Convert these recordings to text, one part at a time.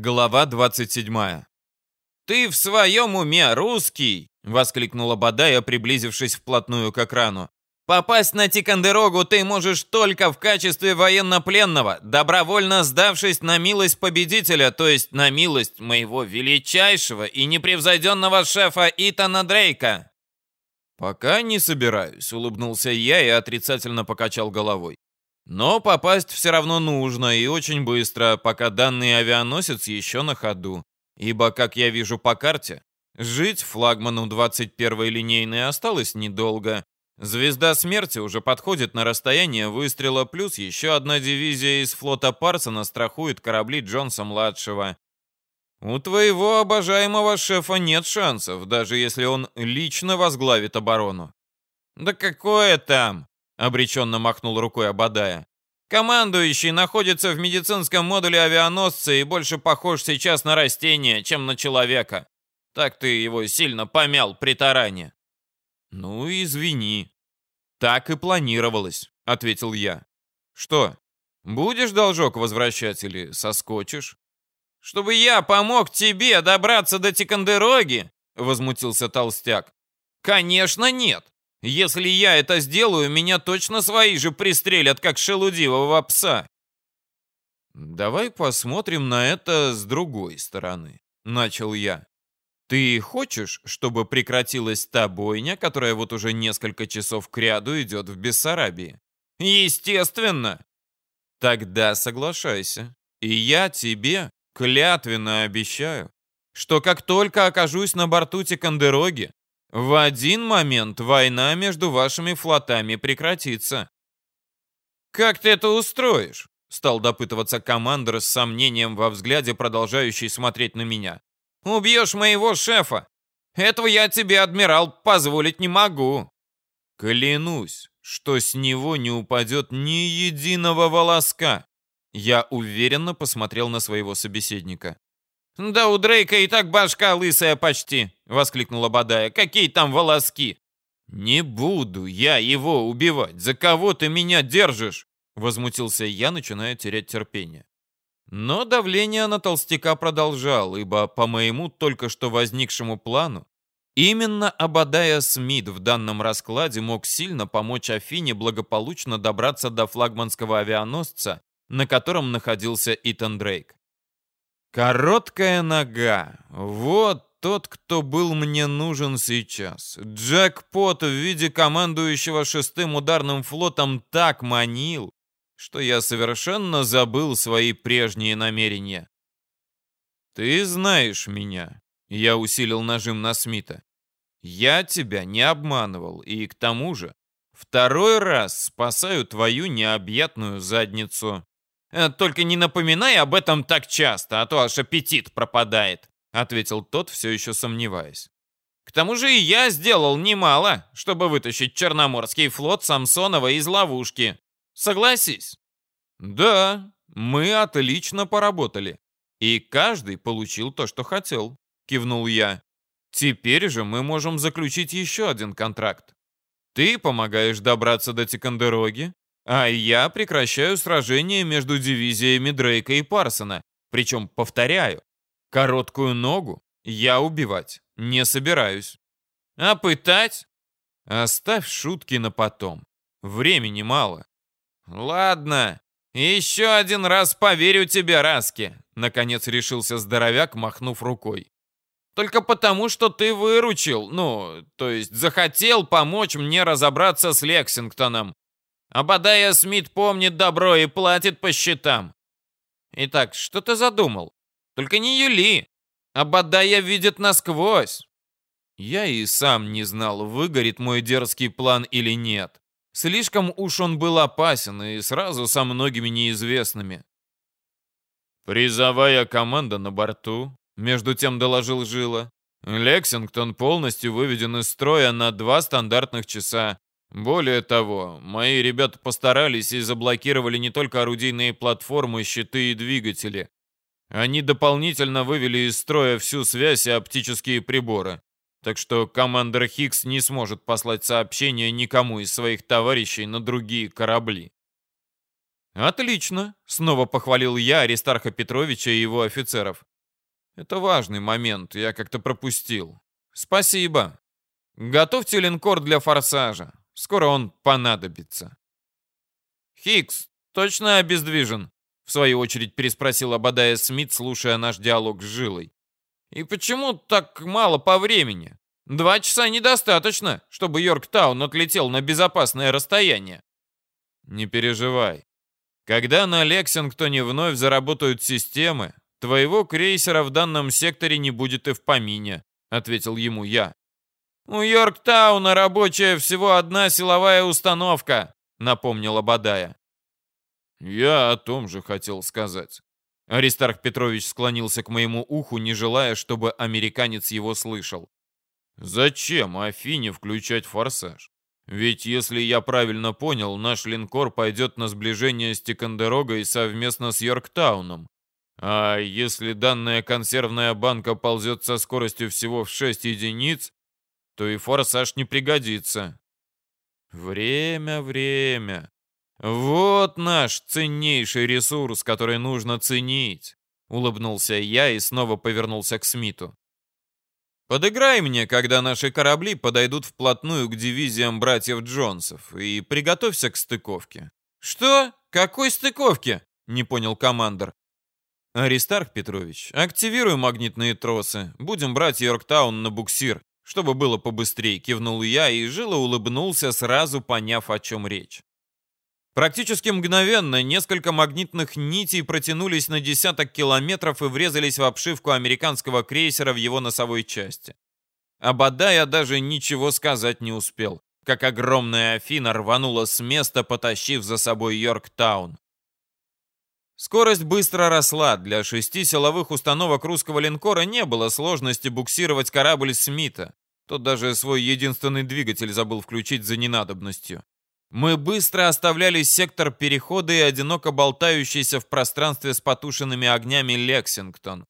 Глава 27. «Ты в своем уме, русский!» — воскликнула Бадая, приблизившись вплотную к экрану. «Попасть на Тикандерогу ты можешь только в качестве военнопленного, добровольно сдавшись на милость победителя, то есть на милость моего величайшего и непревзойденного шефа Итана Дрейка». «Пока не собираюсь», — улыбнулся я и отрицательно покачал головой. Но попасть все равно нужно и очень быстро, пока данный авианосец еще на ходу. Ибо, как я вижу по карте, жить флагману 21-й линейной осталось недолго. Звезда смерти уже подходит на расстояние выстрела, плюс еще одна дивизия из флота Парсона страхует корабли Джонса-младшего. У твоего обожаемого шефа нет шансов, даже если он лично возглавит оборону. Да какое там? Обреченно махнул рукой Абадая. Командующий находится в медицинском модуле авианосца и больше похож сейчас на растение, чем на человека. Так ты его сильно помял при таране. Ну, извини. Так и планировалось, ответил я. Что, будешь должок возвращать или соскочишь? Чтобы я помог тебе добраться до Тикандероги? Возмутился толстяк. Конечно, нет. Если я это сделаю, меня точно свои же пристрелят, как шелудивого пса. Давай посмотрим на это с другой стороны, начал я. Ты хочешь, чтобы прекратилась та бойня, которая вот уже несколько часов кряду идет в Бессарабии? Естественно. Тогда соглашайся. И я тебе клятвенно обещаю, что как только окажусь на борту Тикандероги, в один момент война между вашими флотами прекратится. Как ты это устроишь? Стал допытываться командор с сомнением во взгляде, продолжающий смотреть на меня. Убьешь моего шефа. Этого я тебе, адмирал, позволить не могу. Клянусь, что с него не упадет ни единого волоска. Я уверенно посмотрел на своего собеседника. «Да у Дрейка и так башка лысая почти!» — воскликнула Бадая. «Какие там волоски!» «Не буду я его убивать! За кого ты меня держишь?» — возмутился я, начиная терять терпение. Но давление на толстяка продолжал, ибо по моему только что возникшему плану, именно Абадая Смит в данном раскладе мог сильно помочь Афине благополучно добраться до флагманского авианосца, на котором находился Итан Дрейк. Короткая нога. Вот тот, кто был мне нужен сейчас. Джекпот в виде командующего шестым ударным флотом так манил, что я совершенно забыл свои прежние намерения. «Ты знаешь меня», — я усилил нажим на Смита. «Я тебя не обманывал, и к тому же второй раз спасаю твою необъятную задницу». Э, «Только не напоминай об этом так часто, а то аж аппетит пропадает», — ответил тот, все еще сомневаясь. «К тому же и я сделал немало, чтобы вытащить Черноморский флот Самсонова из ловушки. Согласись?» «Да, мы отлично поработали. И каждый получил то, что хотел», — кивнул я. «Теперь же мы можем заключить еще один контракт. Ты помогаешь добраться до Тикандероги, а я прекращаю сражение между дивизиями Дрейка и Парсона. Причем, повторяю, короткую ногу я убивать не собираюсь. А пытать? Оставь шутки на потом. Времени мало. Ладно, еще один раз поверю тебе, Раски. Наконец решился здоровяк, махнув рукой. Только потому, что ты выручил, ну, то есть захотел помочь мне разобраться с Лексингтоном. Абадая Смит помнит добро и платит по счетам. Итак, что ты задумал? Только не Юли. Абадая видит насквозь. Я и сам не знал, выгорит мой дерзкий план или нет. Слишком уж он был опасен и сразу со многими неизвестными. Призовая команда на борту, между тем доложил Жила. Лексингтон полностью выведен из строя на два стандартных часа. Более того, мои ребята постарались и заблокировали не только орудийные платформы, щиты и двигатели. Они дополнительно вывели из строя всю связь и оптические приборы. Так что командир Хикс не сможет послать сообщение никому из своих товарищей на другие корабли. «Отлично!» — снова похвалил я Аристарха Петровича и его офицеров. Это важный момент, я как-то пропустил. Спасибо. Готовьте линкор для форсажа. Скоро он понадобится. Хикс, точно обездвижен? В свою очередь переспросил Абадая Смит, слушая наш диалог с Жилой. И почему так мало по времени? Два часа недостаточно, чтобы Йорктаун отлетел на безопасное расстояние. Не переживай. Когда на Лексингтоне вновь заработают системы, твоего крейсера в данном секторе не будет и в помине, ответил ему я. У Йорктауна рабочая всего одна силовая установка, напомнила Бадая. Я о том же хотел сказать. Аристарх Петрович склонился к моему уху, не желая, чтобы американец его слышал. Зачем Афине включать форсаж? Ведь, если я правильно понял, наш линкор пойдет на сближение с Тикандерогой совместно с Йорктауном. А если данная консервная банка ползет со скоростью всего в 6 единиц, то и форсаж не пригодится. Время, время. Вот наш ценнейший ресурс, который нужно ценить. Улыбнулся я и снова повернулся к Смиту. Подыграй мне, когда наши корабли подойдут вплотную к дивизиям братьев Джонсов, и приготовься к стыковке. Что? Какой стыковке? Не понял командир. Аристарх Петрович, активируй магнитные тросы. Будем брать Йорктаун на буксир, чтобы было побыстрее, кивнул я и жило улыбнулся, сразу поняв, о чем речь. Практически мгновенно несколько магнитных нитей протянулись на десяток километров и врезались в обшивку американского крейсера в его носовой части. Абадая даже ничего сказать не успел, как огромная Афина рванула с места, потащив за собой Йорктаун. Скорость быстро росла. Для шести силовых установок русского линкора не было сложности буксировать корабль Смита. Тот даже свой единственный двигатель забыл включить за ненадобностью. Мы быстро оставляли сектор перехода и одиноко болтающийся в пространстве с потушенными огнями Лексингтон.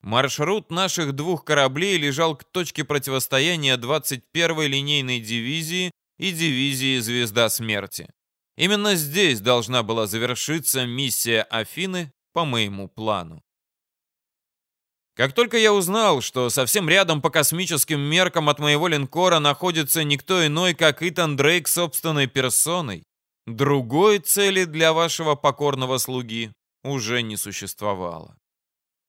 Маршрут наших двух кораблей лежал к точке противостояния 21-й линейной дивизии и дивизии «Звезда смерти». Именно здесь должна была завершиться миссия Афины по моему плану. Как только я узнал, что совсем рядом по космическим меркам от моего линкора находится никто иной, как Итан Дрейк собственной персоной, другой цели для вашего покорного слуги уже не существовало.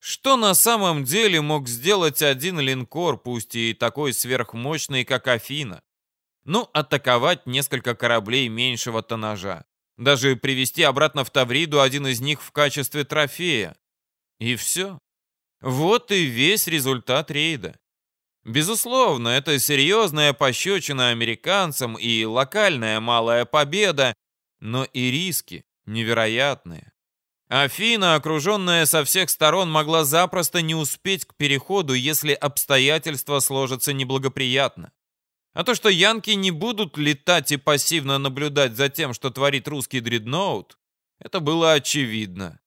Что на самом деле мог сделать один линкор, пусть и такой сверхмощный, как Афина? Ну, атаковать несколько кораблей меньшего тоннажа. Даже привести обратно в Тавриду один из них в качестве трофея. И все. Вот и весь результат рейда. Безусловно, это серьезная пощечина американцам и локальная малая победа, но и риски невероятные. Афина, окруженная со всех сторон, могла запросто не успеть к переходу, если обстоятельства сложатся неблагоприятно. А то, что янки не будут летать и пассивно наблюдать за тем, что творит русский дредноут, это было очевидно.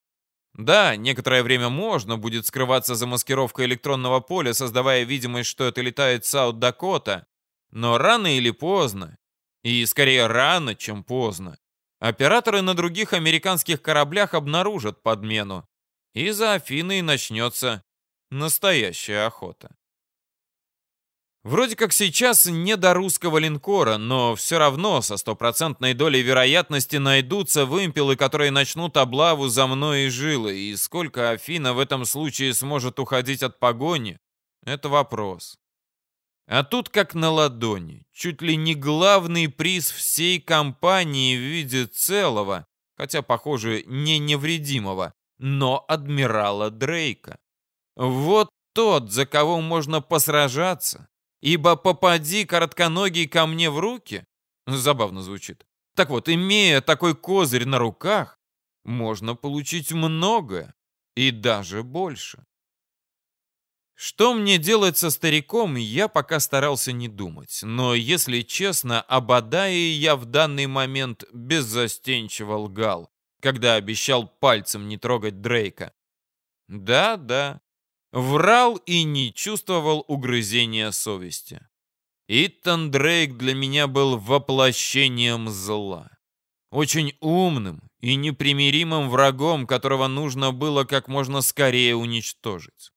Да, некоторое время можно будет скрываться за маскировкой электронного поля, создавая видимость, что это летает Саут-Дакота, но рано или поздно, и скорее рано, чем поздно, операторы на других американских кораблях обнаружат подмену, и за Афиной начнется настоящая охота. Вроде как сейчас не до русского линкора, но все равно со стопроцентной долей вероятности найдутся вымпелы, которые начнут облаву за мной и жилы. И сколько Афина в этом случае сможет уходить от погони, это вопрос. А тут как на ладони, чуть ли не главный приз всей компании в виде целого, хотя, похоже, не невредимого, но адмирала Дрейка. Вот тот, за кого можно посражаться Ибо попади коротконогий ко мне в руки, забавно звучит. Так вот, имея такой козырь на руках, можно получить много и даже больше. Что мне делать со стариком, я пока старался не думать. Но, если честно, об Адае я в данный момент беззастенчиво лгал, когда обещал пальцем не трогать Дрейка. Да-да, Врал и не чувствовал угрызения совести. Итан Дрейк для меня был воплощением зла. Очень умным и непримиримым врагом, которого нужно было как можно скорее уничтожить.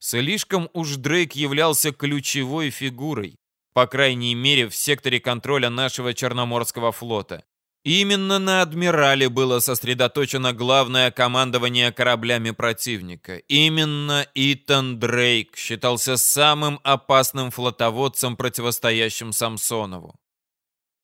Слишком уж Дрейк являлся ключевой фигурой, по крайней мере в секторе контроля нашего Черноморского флота. Именно на адмирале было сосредоточено главное командование кораблями противника. Именно Итан Дрейк считался самым опасным флотоводцем, противостоящим Самсонову.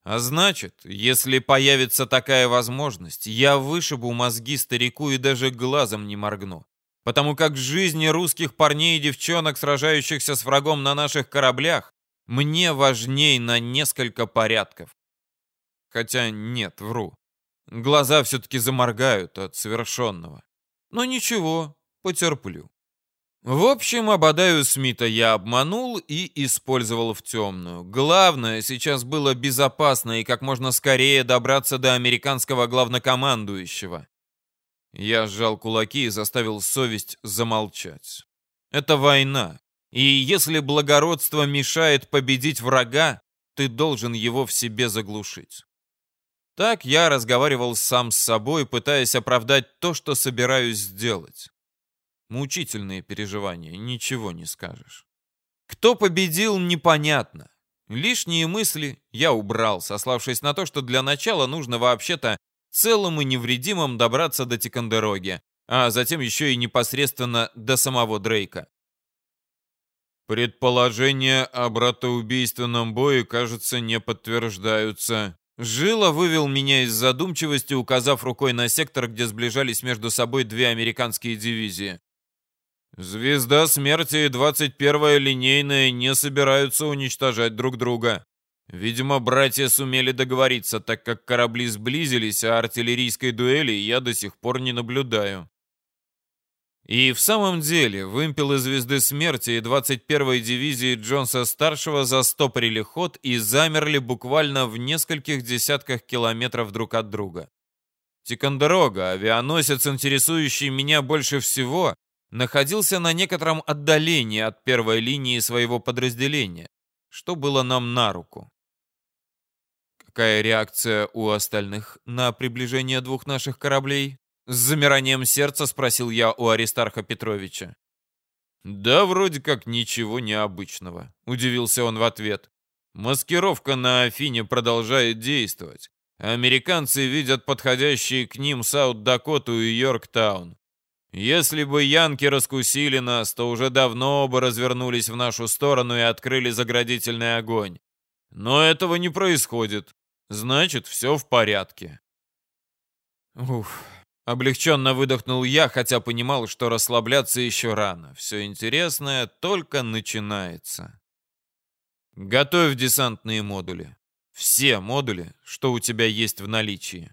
А значит, если появится такая возможность, я вышибу мозги старику и даже глазом не моргну. Потому как жизни русских парней и девчонок, сражающихся с врагом на наших кораблях, мне важней на несколько порядков. Хотя нет, вру. Глаза все-таки заморгают от совершенного. Но ничего, потерплю. В общем, Абадаю Смита я обманул и использовал в темную. Главное сейчас было безопасно и как можно скорее добраться до американского главнокомандующего. Я сжал кулаки и заставил совесть замолчать. Это война. И если благородство мешает победить врага, ты должен его в себе заглушить. Так я разговаривал сам с собой, пытаясь оправдать то, что собираюсь сделать. Мучительные переживания, ничего не скажешь. Кто победил, непонятно. Лишние мысли я убрал, сославшись на то, что для начала нужно вообще-то целым и невредимым добраться до Тикандероги, а затем еще и непосредственно до самого Дрейка. Предположения о братоубийственном бое, кажется, не подтверждаются, Жила вывел меня из задумчивости, указав рукой на сектор, где сближались между собой две американские дивизии. Звезда смерти и 21-я линейная не собираются уничтожать друг друга. Видимо, братья сумели договориться, так как корабли сблизились, а артиллерийской дуэли я до сих пор не наблюдаю. И в самом деле, вымпелы Звезды Смерти и 21-й дивизии Джонса-старшего застопорили ход и замерли буквально в нескольких десятках километров друг от друга. Тикандерога, авианосец, интересующий меня больше всего, находился на некотором отдалении от первой линии своего подразделения, что было нам на руку. Какая реакция у остальных на приближение двух наших кораблей? С замиранием сердца спросил я у Аристарха Петровича. «Да вроде как ничего необычного», — удивился он в ответ. «Маскировка на Афине продолжает действовать. Американцы видят подходящие к ним Саут-Дакоту и Йорктаун. Если бы янки раскусили нас, то уже давно бы развернулись в нашу сторону и открыли заградительный огонь. Но этого не происходит. Значит, все в порядке». Уф, Облегченно выдохнул я, хотя понимал, что расслабляться еще рано. Все интересное только начинается. Готовь десантные модули. Все модули, что у тебя есть в наличии.